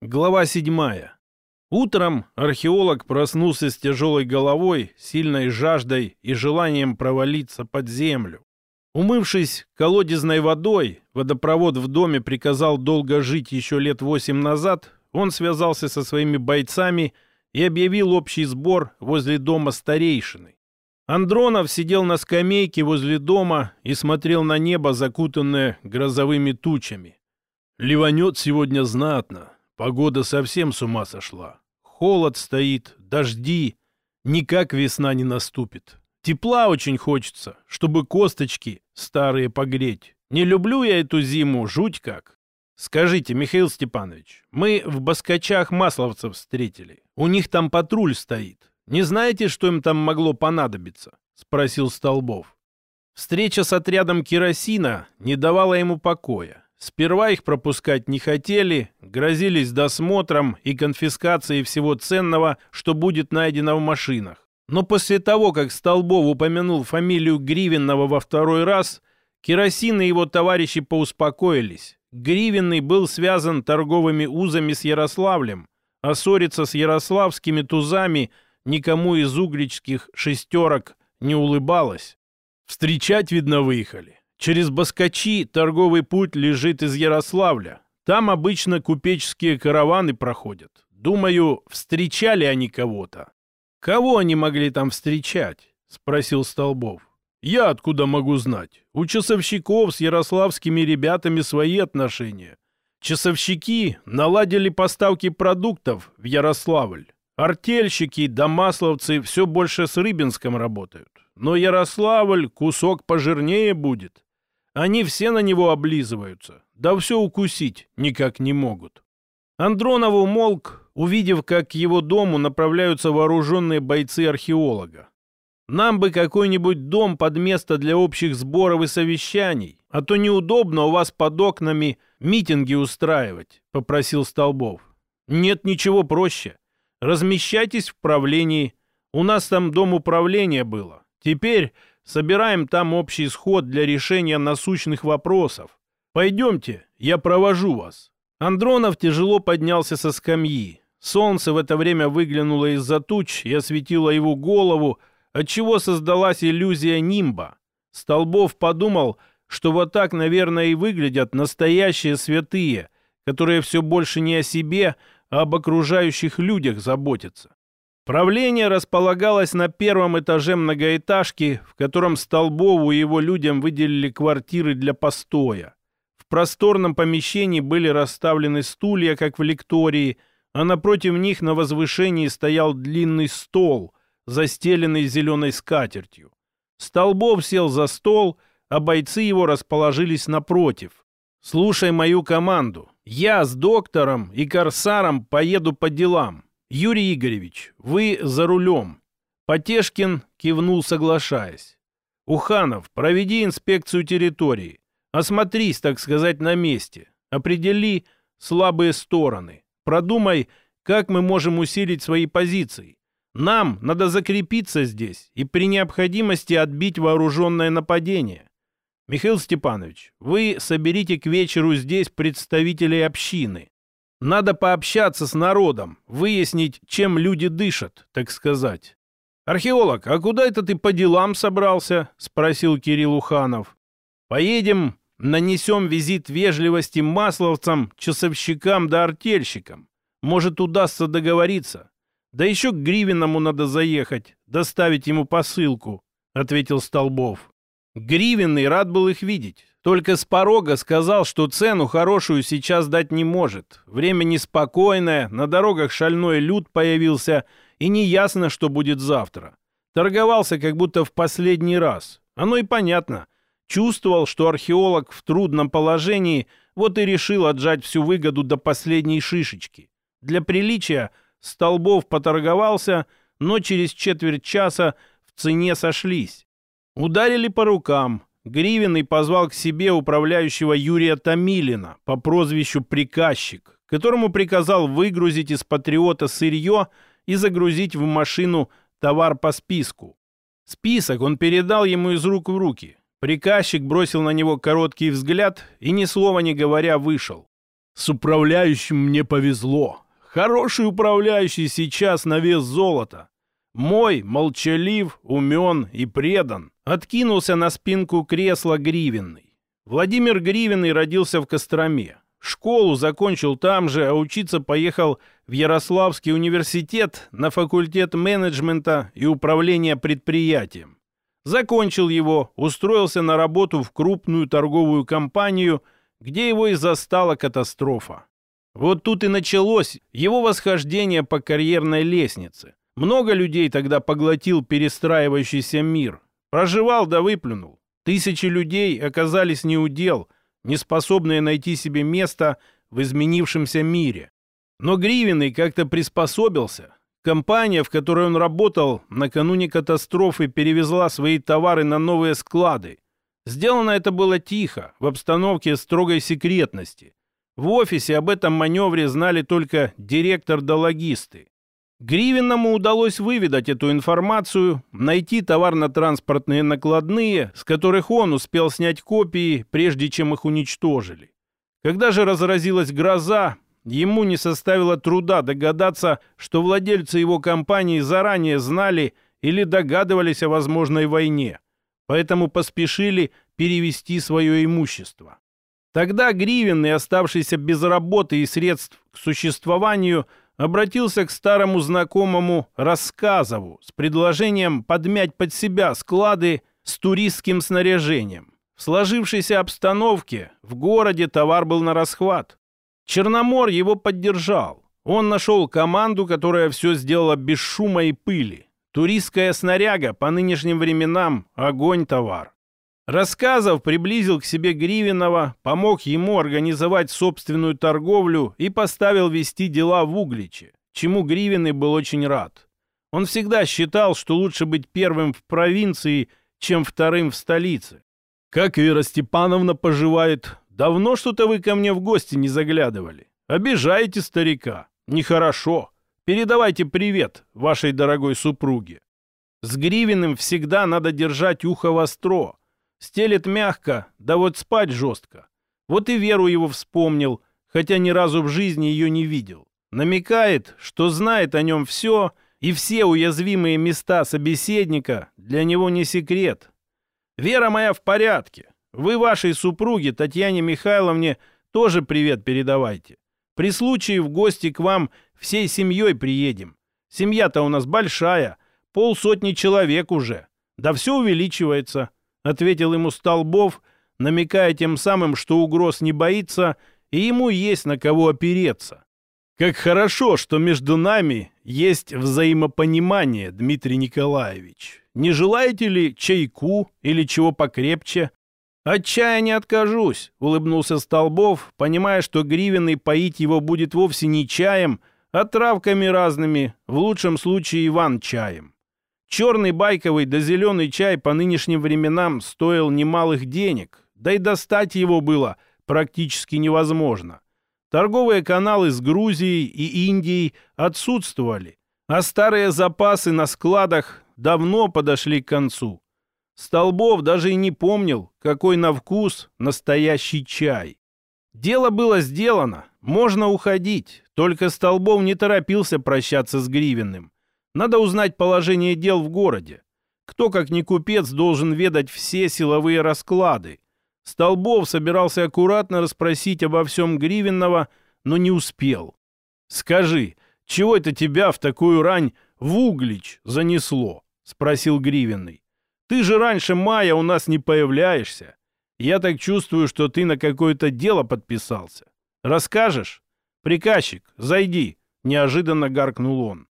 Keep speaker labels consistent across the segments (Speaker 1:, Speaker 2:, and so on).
Speaker 1: Глава седьмая. Утром археолог проснулся с тяжелой головой, сильной жаждой и желанием провалиться под землю. Умывшись колодезной водой, водопровод в доме приказал долго жить еще лет восемь назад, он связался со своими бойцами и объявил общий сбор возле дома старейшины. Андронов сидел на скамейке возле дома и смотрел на небо, закутанное грозовыми тучами. «Ливанет сегодня знатно», Погода совсем с ума сошла. Холод стоит, дожди. Никак весна не наступит. Тепла очень хочется, чтобы косточки старые погреть. Не люблю я эту зиму, жуть как. Скажите, Михаил Степанович, мы в Баскачах масловцев встретили. У них там патруль стоит. Не знаете, что им там могло понадобиться? Спросил Столбов. Встреча с отрядом керосина не давала ему покоя. Сперва их пропускать не хотели, грозились досмотром и конфискацией всего ценного, что будет найдено в машинах. Но после того, как Столбов упомянул фамилию Гривенного во второй раз, Керосин и его товарищи поуспокоились. Гривенный был связан торговыми узами с Ярославлем, а ссориться с ярославскими тузами никому из угличских шестерок не улыбалось. Встречать, видно, выехали. Через Баскачи торговый путь лежит из Ярославля. Там обычно купеческие караваны проходят. Думаю, встречали они кого-то. Кого они могли там встречать? Спросил Столбов. Я откуда могу знать? У часовщиков с ярославскими ребятами свои отношения. Часовщики наладили поставки продуктов в Ярославль. Артельщики, домасловцы все больше с Рыбинском работают. Но Ярославль кусок пожирнее будет. Они все на него облизываются, да все укусить никак не могут. Андронов умолк, увидев, как к его дому направляются вооруженные бойцы археолога. «Нам бы какой-нибудь дом под место для общих сборов и совещаний, а то неудобно у вас под окнами митинги устраивать», — попросил Столбов. «Нет ничего проще. Размещайтесь в правлении. У нас там дом управления было. Теперь Собираем там общий сход для решения насущных вопросов. Пойдемте, я провожу вас». Андронов тяжело поднялся со скамьи. Солнце в это время выглянуло из-за туч и осветило его голову, отчего создалась иллюзия нимба. Столбов подумал, что вот так, наверное, и выглядят настоящие святые, которые все больше не о себе, а об окружающих людях заботятся. Правление располагалось на первом этаже многоэтажки, в котором Столбову и его людям выделили квартиры для постоя. В просторном помещении были расставлены стулья, как в лектории, а напротив них на возвышении стоял длинный стол, застеленный зеленой скатертью. Столбов сел за стол, а бойцы его расположились напротив. «Слушай мою команду. Я с доктором и корсаром поеду по делам. «Юрий Игоревич, вы за рулем». Потешкин кивнул, соглашаясь. «Уханов, проведи инспекцию территории. Осмотрись, так сказать, на месте. Определи слабые стороны. Продумай, как мы можем усилить свои позиции. Нам надо закрепиться здесь и при необходимости отбить вооруженное нападение. Михаил Степанович, вы соберите к вечеру здесь представителей общины. Надо пообщаться с народом, выяснить, чем люди дышат, так сказать. «Археолог, а куда это ты по делам собрался?» — спросил Кирилл Уханов. «Поедем, нанесем визит вежливости масловцам, часовщикам да артельщикам. Может, удастся договориться. Да еще к Гривиному надо заехать, доставить ему посылку», — ответил Столбов. Гривенный рад был их видеть. Только с порога сказал, что цену хорошую сейчас дать не может. Время неспокойное, на дорогах шальной люд появился, и неясно, что будет завтра. Торговался как будто в последний раз. Оно и понятно. Чувствовал, что археолог в трудном положении, вот и решил отжать всю выгоду до последней шишечки. Для приличия Столбов поторговался, но через четверть часа в цене сошлись. Ударили по рукам, Гривенный позвал к себе управляющего Юрия Томилина по прозвищу «Приказчик», которому приказал выгрузить из «Патриота» сырье и загрузить в машину товар по списку. Список он передал ему из рук в руки. Приказчик бросил на него короткий взгляд и, ни слова не говоря, вышел. С управляющим мне повезло. Хороший управляющий сейчас на вес золота. Мой молчалив, умен и предан. Откинулся на спинку кресла Гривенный. Владимир Гривенный родился в Костроме. Школу закончил там же, а учиться поехал в Ярославский университет на факультет менеджмента и управления предприятием. Закончил его, устроился на работу в крупную торговую компанию, где его и застала катастрофа. Вот тут и началось его восхождение по карьерной лестнице. Много людей тогда поглотил перестраивающийся мир. Проживал да выплюнул. Тысячи людей оказались неудел, не способные найти себе место в изменившемся мире. Но Гривенный как-то приспособился. Компания, в которой он работал, накануне катастрофы перевезла свои товары на новые склады. Сделано это было тихо, в обстановке строгой секретности. В офисе об этом маневре знали только директор да. Гривенному удалось выведать эту информацию, найти товарно-транспортные накладные, с которых он успел снять копии, прежде чем их уничтожили. Когда же разразилась гроза, ему не составило труда догадаться, что владельцы его компании заранее знали или догадывались о возможной войне, поэтому поспешили перевести свое имущество. Тогда Гривенный, оставшийся без работы и средств к существованию, обратился к старому знакомому Рассказову с предложением подмять под себя склады с туристским снаряжением. В сложившейся обстановке в городе товар был на расхват. Черномор его поддержал. Он нашел команду, которая все сделала без шума и пыли. Туристская снаряга по нынешним временам – огонь-товар. Рассказов приблизил к себе Гривенова, помог ему организовать собственную торговлю и поставил вести дела в Угличе, чему Гривенный был очень рад. Он всегда считал, что лучше быть первым в провинции, чем вторым в столице. «Как Вера Степановна поживает? Давно что-то вы ко мне в гости не заглядывали. Обижаете старика. Нехорошо. Передавайте привет вашей дорогой супруге. С Гривиным всегда надо держать ухо востро, Стелет мягко, да вот спать жестко. Вот и Веру его вспомнил, хотя ни разу в жизни ее не видел. Намекает, что знает о нем все, и все уязвимые места собеседника для него не секрет. Вера моя в порядке. Вы вашей супруге, Татьяне Михайловне, тоже привет передавайте. При случае в гости к вам всей семьей приедем. Семья-то у нас большая, полсотни человек уже. Да все увеличивается ответил ему Столбов, намекая тем самым, что угроз не боится, и ему есть на кого опереться. Как хорошо, что между нами есть взаимопонимание, Дмитрий Николаевич. Не желаете ли чайку или чего покрепче? От чая не откажусь, улыбнулся Столбов, понимая, что Гривенный поить его будет вовсе не чаем, а травками разными, в лучшем случае Иван-чаем. Черный байковый да зеленый чай по нынешним временам стоил немалых денег, да и достать его было практически невозможно. Торговые каналы с Грузией и Индией отсутствовали, а старые запасы на складах давно подошли к концу. Столбов даже и не помнил, какой на вкус настоящий чай. Дело было сделано, можно уходить, только Столбов не торопился прощаться с Гривенным. Надо узнать положение дел в городе. Кто, как ни купец, должен ведать все силовые расклады. Столбов собирался аккуратно расспросить обо всем Гривенного, но не успел. «Скажи, чего это тебя в такую рань в Углич занесло?» — спросил Гривенный. «Ты же раньше мая у нас не появляешься. Я так чувствую, что ты на какое-то дело подписался. Расскажешь?» «Приказчик, зайди», — неожиданно гаркнул он.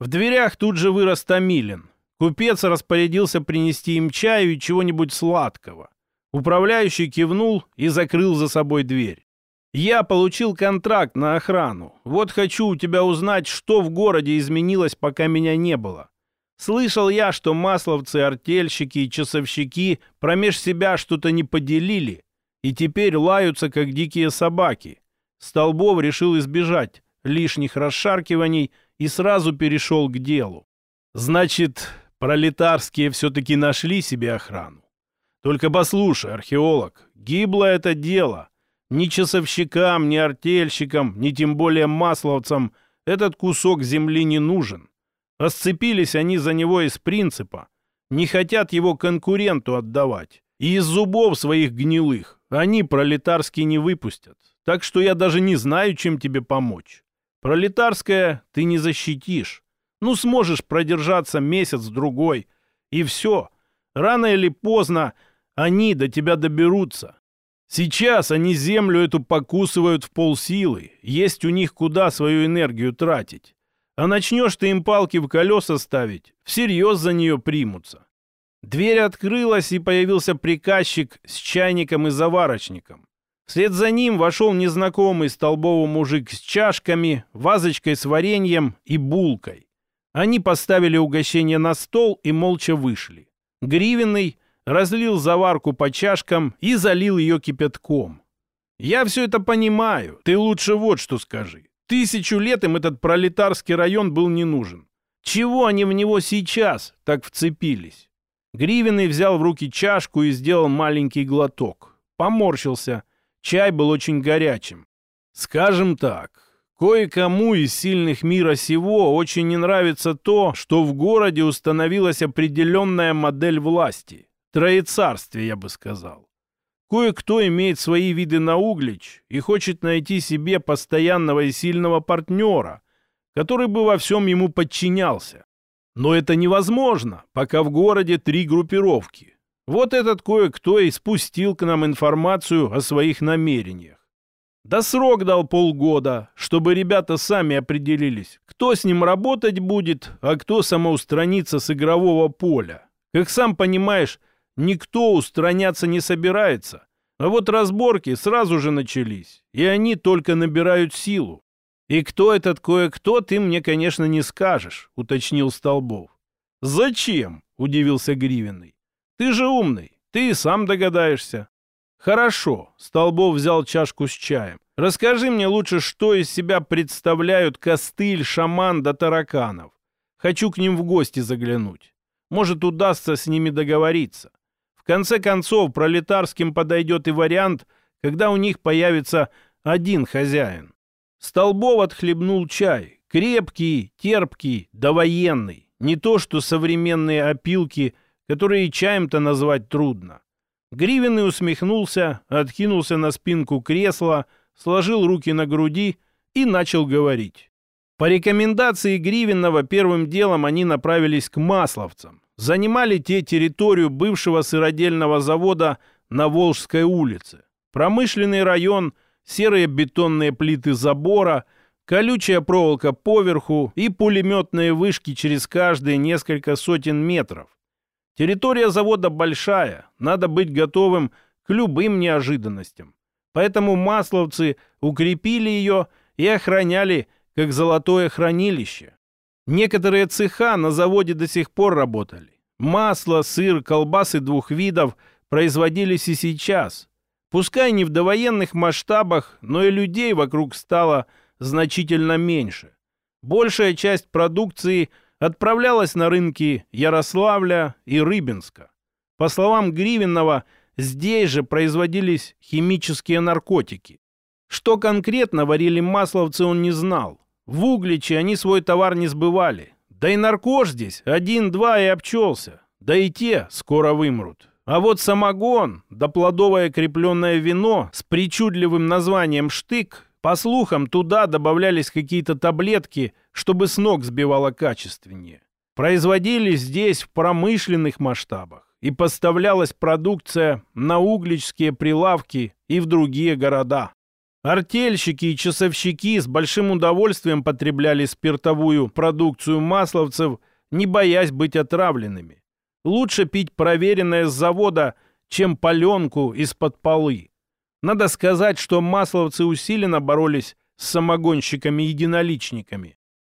Speaker 1: В дверях тут же вырос Томилин. Купец распорядился принести им чаю и чего-нибудь сладкого. Управляющий кивнул и закрыл за собой дверь. «Я получил контракт на охрану. Вот хочу у тебя узнать, что в городе изменилось, пока меня не было. Слышал я, что масловцы, артельщики и часовщики промеж себя что-то не поделили, и теперь лаются, как дикие собаки. Столбов решил избежать лишних расшаркиваний и сразу перешел к делу. Значит, пролетарские все-таки нашли себе охрану. Только послушай, археолог, гибло это дело. Ни часовщикам, ни артельщикам, ни тем более масловцам этот кусок земли не нужен. Осцепились они за него из принципа. Не хотят его конкуренту отдавать. И из зубов своих гнилых они пролетарский не выпустят. Так что я даже не знаю, чем тебе помочь. Пролетарское ты не защитишь. Ну, сможешь продержаться месяц-другой. И все. Рано или поздно они до тебя доберутся. Сейчас они землю эту покусывают в полсилы. Есть у них куда свою энергию тратить. А начнешь ты им палки в колеса ставить, всерьез за нее примутся. Дверь открылась, и появился приказчик с чайником и заварочником. Вслед за ним вошел незнакомый столбовый мужик с чашками, вазочкой с вареньем и булкой. Они поставили угощение на стол и молча вышли. Гривенный разлил заварку по чашкам и залил ее кипятком. «Я все это понимаю. Ты лучше вот что скажи. Тысячу лет им этот пролетарский район был не нужен. Чего они в него сейчас так вцепились?» Гривенный взял в руки чашку и сделал маленький глоток. Поморщился. Чай был очень горячим. Скажем так, кое-кому из сильных мира сего очень не нравится то, что в городе установилась определенная модель власти. Троецарствие, я бы сказал. Кое-кто имеет свои виды на углич и хочет найти себе постоянного и сильного партнера, который бы во всем ему подчинялся. Но это невозможно, пока в городе три группировки. Вот этот кое-кто и спустил к нам информацию о своих намерениях. Да срок дал полгода, чтобы ребята сами определились, кто с ним работать будет, а кто самоустранится с игрового поля. Как сам понимаешь, никто устраняться не собирается. А вот разборки сразу же начались, и они только набирают силу. «И кто этот кое-кто, ты мне, конечно, не скажешь», — уточнил Столбов. «Зачем?» — удивился Гривенный. «Ты же умный, ты и сам догадаешься». «Хорошо», — Столбов взял чашку с чаем. «Расскажи мне лучше, что из себя представляют костыль, шаман да тараканов. Хочу к ним в гости заглянуть. Может, удастся с ними договориться. В конце концов, пролетарским подойдет и вариант, когда у них появится один хозяин. Столбов отхлебнул чай. Крепкий, терпкий, довоенный. Не то, что современные опилки, которые чаем-то назвать трудно. Гривенный усмехнулся, откинулся на спинку кресла, сложил руки на груди и начал говорить. По рекомендации Гривенного первым делом они направились к масловцам занимали те территорию бывшего сыродельного завода на Волжской улице. Промышленный район, серые бетонные плиты забора, колючая проволока поверху и пулеметные вышки через каждые несколько сотен метров. Территория завода большая, надо быть готовым к любым неожиданностям. Поэтому масловцы укрепили ее и охраняли как золотое хранилище. Некоторые цеха на заводе до сих пор работали. Масло, сыр, колбасы двух видов производились и сейчас. Пускай не в довоенных масштабах, но и людей вокруг стало значительно меньше. Большая часть продукции отправлялась на рынки Ярославля и Рыбинска. По словам Гривенного, здесь же производились химические наркотики. Что конкретно варили масловцы, он не знал. В Угличе они свой товар не сбывали. Да и наркош здесь один-два и обчелся. Да и те скоро вымрут. А вот самогон, да плодовое крепленное вино с причудливым названием «штык», по слухам, туда добавлялись какие-то таблетки, чтобы с ног сбивало качественнее. Производились здесь в промышленных масштабах и поставлялась продукция на угличские прилавки и в другие города. Артельщики и часовщики с большим удовольствием потребляли спиртовую продукцию масловцев, не боясь быть отравленными. Лучше пить проверенное с завода, чем паленку из-под полы. Надо сказать, что масловцы усиленно боролись с самогонщиками-единоличниками.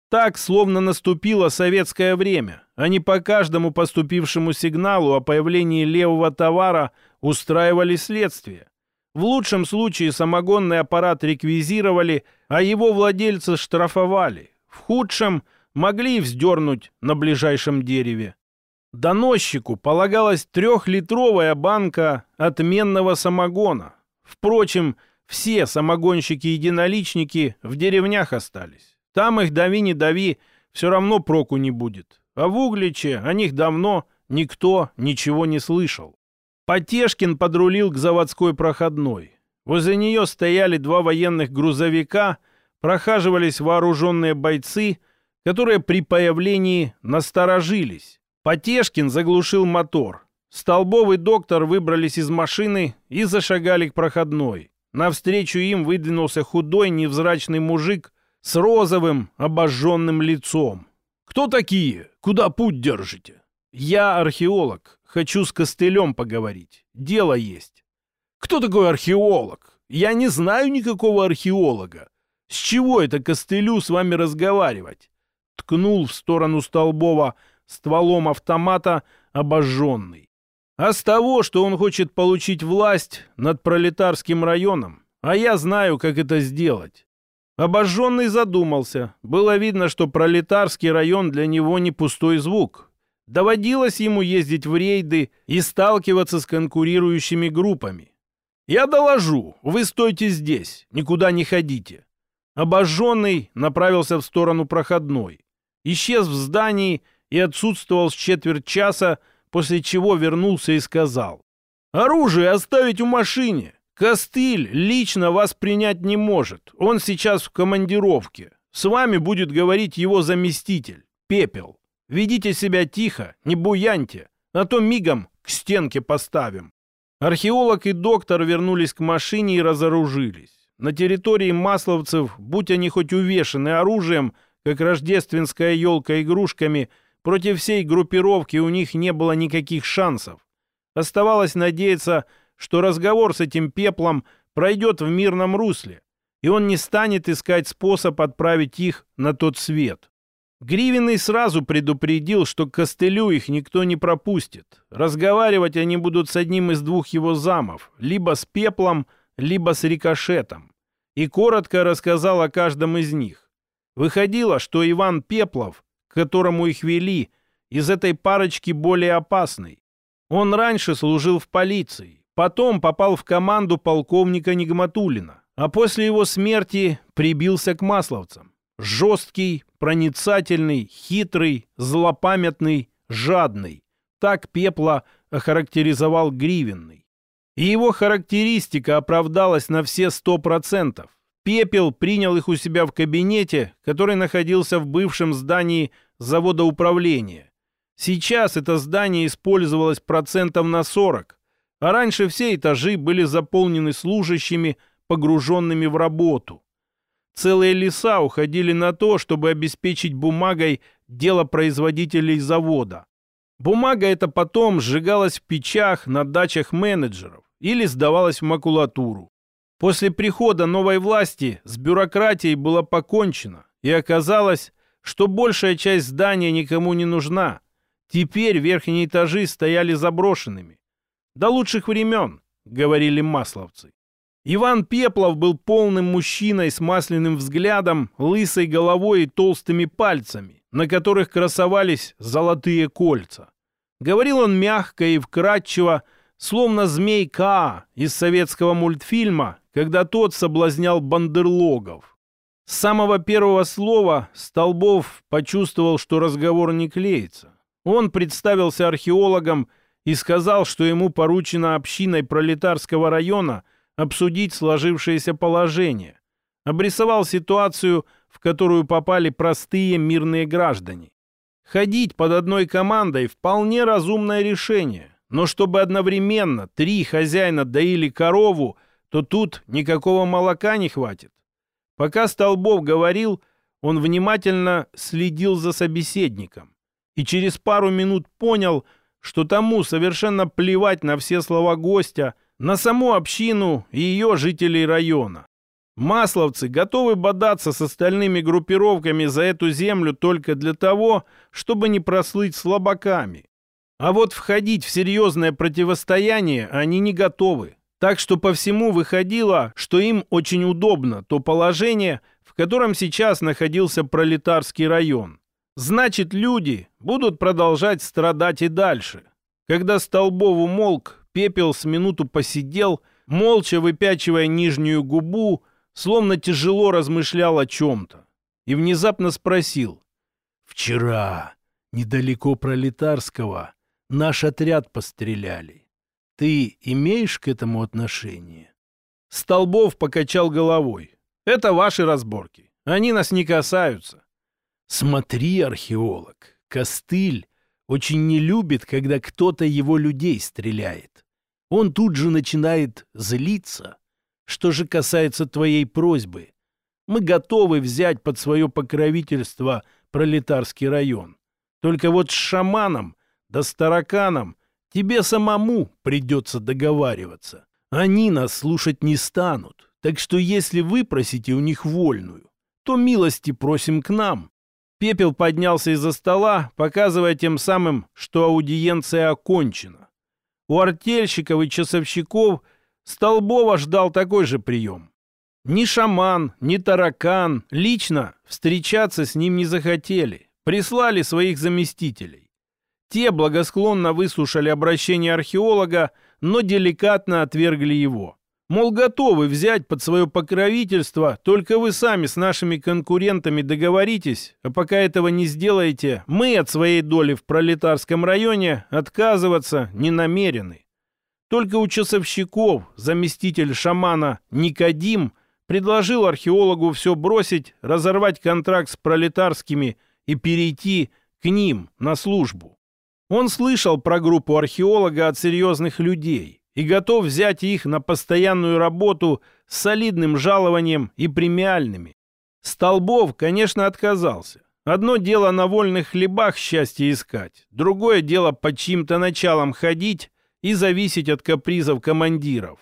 Speaker 1: Так, словно наступило советское время. Они по каждому поступившему сигналу о появлении левого товара устраивали следствие. В лучшем случае самогонный аппарат реквизировали, а его владельца штрафовали. В худшем могли вздернуть на ближайшем дереве. Доносчику полагалась трехлитровая банка отменного самогона. Впрочем, все самогонщики-единоличники в деревнях остались. Там их дави не дави, все равно проку не будет. А в Угличе о них давно никто ничего не слышал. Потешкин подрулил к заводской проходной. Возле нее стояли два военных грузовика, прохаживались вооруженные бойцы, которые при появлении насторожились. Потешкин заглушил мотор. Столбовый доктор выбрались из машины и зашагали к проходной. Навстречу им выдвинулся худой невзрачный мужик с розовым обожженным лицом. «Кто такие? Куда путь держите?» «Я археолог. Хочу с костылем поговорить. Дело есть». «Кто такой археолог? Я не знаю никакого археолога. С чего это костылю с вами разговаривать?» Ткнул в сторону Столбова стволом автомата обожженный а с того, что он хочет получить власть над пролетарским районом. А я знаю, как это сделать. Обожженный задумался. Было видно, что пролетарский район для него не пустой звук. Доводилось ему ездить в рейды и сталкиваться с конкурирующими группами. «Я доложу, вы стойте здесь, никуда не ходите». Обожженный направился в сторону проходной. Исчез в здании и отсутствовал с четверть часа, после чего вернулся и сказал. «Оружие оставить у машине. Костыль лично вас принять не может. Он сейчас в командировке. С вами будет говорить его заместитель, Пепел. Ведите себя тихо, не буяньте, а то мигом к стенке поставим». Археолог и доктор вернулись к машине и разоружились. На территории масловцев, будь они хоть увешаны оружием, как рождественская елка игрушками – Против всей группировки у них не было никаких шансов. Оставалось надеяться, что разговор с этим пеплом пройдет в мирном русле, и он не станет искать способ отправить их на тот свет. Гривенный сразу предупредил, что к костылю их никто не пропустит. Разговаривать они будут с одним из двух его замов, либо с пеплом, либо с рикошетом. И коротко рассказал о каждом из них. Выходило, что Иван Пеплов которому их вели, из этой парочки более опасный. Он раньше служил в полиции, потом попал в команду полковника Нигматулина, а после его смерти прибился к масловцам. Жесткий, проницательный, хитрый, злопамятный, жадный. Так Пепла охарактеризовал Гривенный. И его характеристика оправдалась на все сто процентов. Пепел принял их у себя в кабинете, который находился в бывшем здании завода управления. Сейчас это здание использовалось процентов на 40, а раньше все этажи были заполнены служащими, погруженными в работу. Целые леса уходили на то, чтобы обеспечить бумагой дело производителей завода. Бумага эта потом сжигалась в печах на дачах менеджеров или сдавалась в макулатуру. После прихода новой власти с бюрократией было покончено, и оказалось, что большая часть здания никому не нужна. Теперь верхние этажи стояли заброшенными. До лучших времен, говорили масловцы. Иван Пеплов был полным мужчиной с масляным взглядом, лысой головой и толстыми пальцами, на которых красовались золотые кольца. Говорил он мягко и вкрадчиво, словно змей Каа из советского мультфильма когда тот соблазнял бандерлогов. С самого первого слова Столбов почувствовал, что разговор не клеится. Он представился археологом и сказал, что ему поручено общиной пролетарского района обсудить сложившееся положение. Обрисовал ситуацию, в которую попали простые мирные граждане. Ходить под одной командой – вполне разумное решение, но чтобы одновременно три хозяина доили корову – то тут никакого молока не хватит. Пока Столбов говорил, он внимательно следил за собеседником и через пару минут понял, что тому совершенно плевать на все слова гостя, на саму общину и ее жителей района. Масловцы готовы бодаться с остальными группировками за эту землю только для того, чтобы не прослыть слабаками. А вот входить в серьезное противостояние они не готовы. Так что по всему выходило, что им очень удобно то положение, в котором сейчас находился пролетарский район. Значит, люди будут продолжать страдать и дальше. Когда Столбов умолк, Пепел с минуту посидел, молча выпячивая нижнюю губу, словно тяжело размышлял о чем-то. И внезапно спросил. «Вчера, недалеко Пролетарского, наш отряд постреляли. Ты имеешь к этому отношение?» Столбов покачал головой. «Это ваши разборки. Они нас не касаются». «Смотри, археолог, костыль очень не любит, когда кто-то его людей стреляет. Он тут же начинает злиться. Что же касается твоей просьбы, мы готовы взять под свое покровительство пролетарский район. Только вот с шаманом да с тараканом тебе самому придется договариваться. Они нас слушать не станут. Так что если вы просите у них вольную, то милости просим к нам. Пепел поднялся из-за стола, показывая тем самым, что аудиенция окончена. У артельщиков и часовщиков Столбова ждал такой же прием. Ни шаман, ни таракан лично встречаться с ним не захотели. Прислали своих заместителей. Те благосклонно выслушали обращение археолога, но деликатно отвергли его. Мол, готовы взять под свое покровительство, только вы сами с нашими конкурентами договоритесь, а пока этого не сделаете, мы от своей доли в пролетарском районе отказываться не намерены. Только у часовщиков заместитель шамана Никодим предложил археологу все бросить, разорвать контракт с пролетарскими и перейти к ним на службу. Он слышал про группу археолога от серьезных людей – и готов взять их на постоянную работу с солидным жалованием и премиальными. Столбов, конечно, отказался. Одно дело на вольных хлебах счастье искать, другое дело под чьим-то началом ходить и зависеть от капризов командиров.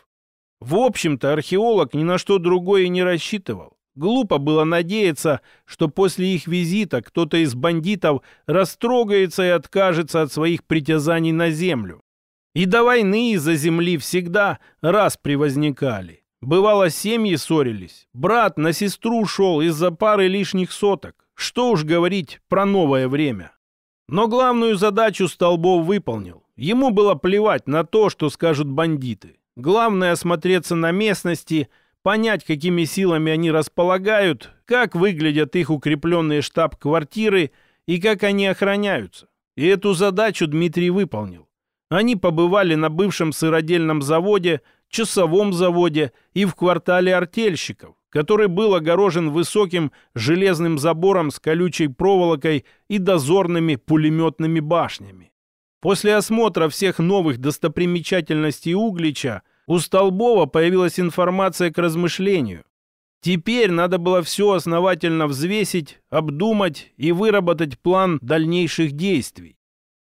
Speaker 1: В общем-то, археолог ни на что другое не рассчитывал. Глупо было надеяться, что после их визита кто-то из бандитов растрогается и откажется от своих притязаний на землю. И до войны из-за земли всегда раз привозникали. Бывало, семьи ссорились. Брат на сестру шел из-за пары лишних соток. Что уж говорить про новое время. Но главную задачу Столбов выполнил. Ему было плевать на то, что скажут бандиты. Главное осмотреться на местности, понять, какими силами они располагают, как выглядят их укрепленные штаб-квартиры и как они охраняются. И эту задачу Дмитрий выполнил. Они побывали на бывшем сыродельном заводе, часовом заводе и в квартале артельщиков, который был огорожен высоким железным забором с колючей проволокой и дозорными пулеметными башнями. После осмотра всех новых достопримечательностей Углича у Столбова появилась информация к размышлению. Теперь надо было все основательно взвесить, обдумать и выработать план дальнейших действий.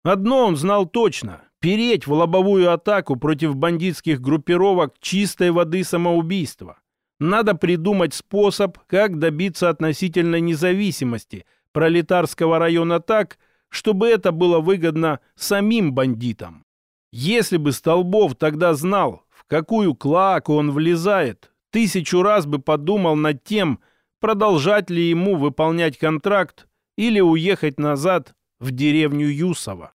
Speaker 1: Одно он знал точно переть в лобовую атаку против бандитских группировок чистой воды самоубийства. Надо придумать способ, как добиться относительной независимости пролетарского района так, чтобы это было выгодно самим бандитам. Если бы Столбов тогда знал, какую клаку он влезает, тысячу раз бы подумал над тем, продолжать ли ему выполнять контракт или уехать назад в деревню Юсова.